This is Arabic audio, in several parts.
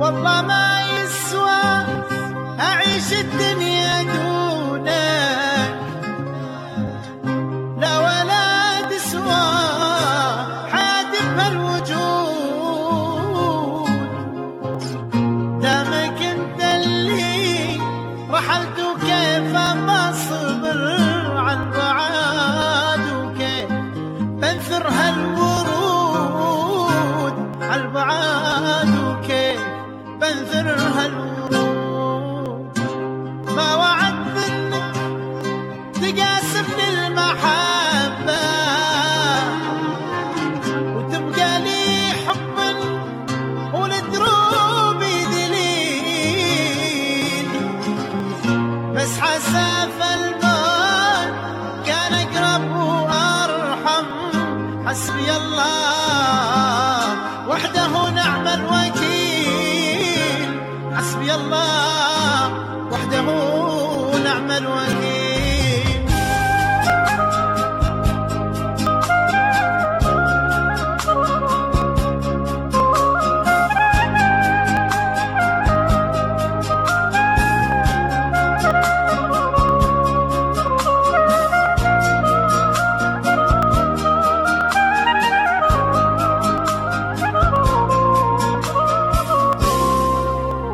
والله ما يسوى أعيش الدنيا دونك. لا ولا تسوى حياتي بهالوجود دامك أنت اللي رحلت وكيف ما اصبر حسبي الله وحده نعم الوكيل. حسبي الله.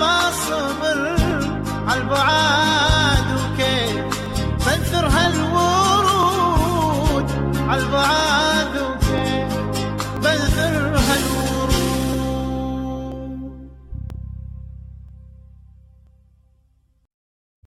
ما صبر عالبعاد